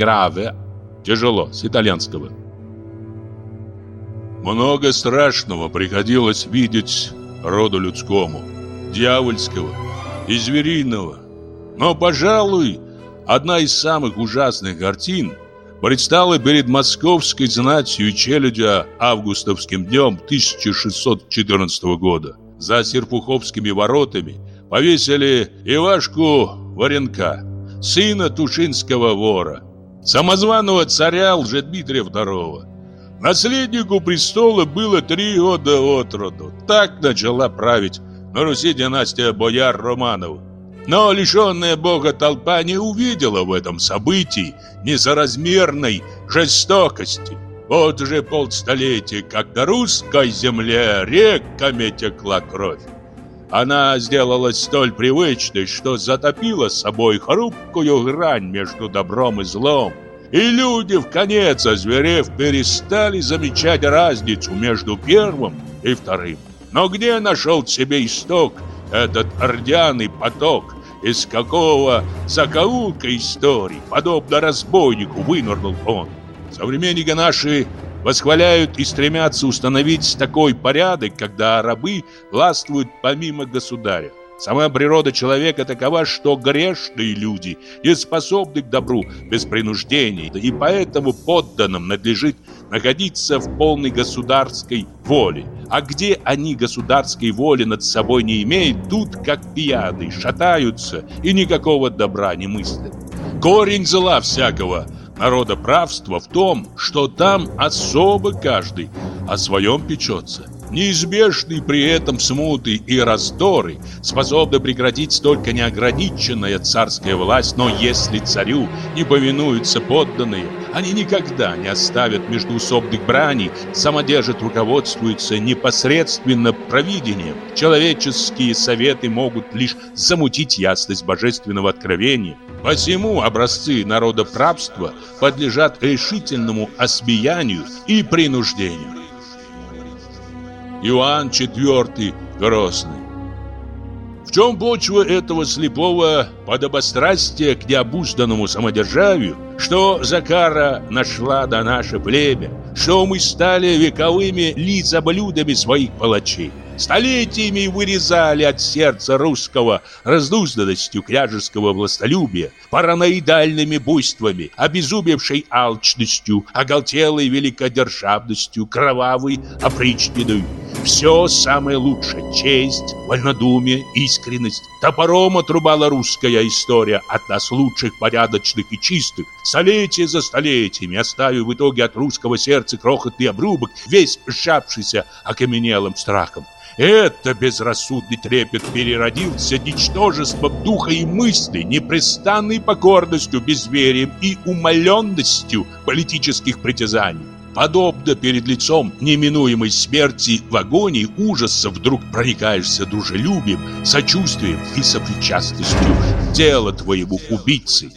граве – тяжело, с итальянского. Много страшного приходилось видеть роду людскому, дьявольского и звериного. Но, пожалуй, одна из самых ужасных картин предстала перед московской знатью и челядью августовским днем 1614 года. За Серпуховскими воротами повесили Ивашку Варенка, сына Тушинского вора, самозваного царя Лжедмитрия II. Наследнику престола было три года от роду. Так начала править на Руси династия бояр Романовых. Но лишенная бога толпа не увидела в этом событии несоразмерной жестокости. Вот уже полстолетия, как на русской земле реками текла кровь. Она сделалась столь привычной, что затопила собой хрупкую грань между добром и злом. И люди, в конец озверев, перестали замечать разницу между первым и вторым. Но где нашел себе исток этот ордяный поток, из какого закоулка истории, подобно разбойнику, вынырнул он? Современники наши восхваляют и стремятся установить такой порядок, когда рабы властвуют помимо государя. Сама природа человека такова, что грешные люди не способны к добру без принуждения, и поэтому подданным надлежит находиться в полной государской воле. А где они государской воли над собой не имеют, тут как пьяные, шатаются и никакого добра не мыслят. Корень зла всякого народоправства в том, что там особо каждый о своем печется. Неизбежны при этом смуты и раздоры, способны прекратить только неограниченная царская власть, но если царю не повинуются подданные, они никогда не оставят междуусобных браней, самодержат руководствуются непосредственно провидением. Человеческие советы могут лишь замутить ясность божественного откровения. Посему образцы народоправства подлежат решительному осмеянию и принуждению. Иоанн IV Грозный. В чем почва этого слепого подобострастия к необузданному самодержавию, что Закара нашла до наше племя, что мы стали вековыми лицоблюдами своих палачей? Столетиями вырезали от сердца русского разнузданностью княжеского властолюбия, параноидальными буйствами, обезумевшей алчностью, оголтелой великодержавностью, кровавой опричниной. Все самое лучшее – честь, вольнодумие, искренность. Топором отрубала русская история от нас лучших, порядочных и чистых, столетия за столетиями, оставив в итоге от русского сердца крохотный обрубок, весь сжавшийся окаменелым страхом. Это безрассудный трепет переродился ничтожеством духа и мысли, непрестанной покорностью, безверием и умоленностью политических притязаний. Подобно перед лицом неминуемой смерти в агонии ужаса вдруг проникаешься дружелюбием, сочувствием и сопричастностью тела твоему убийцы.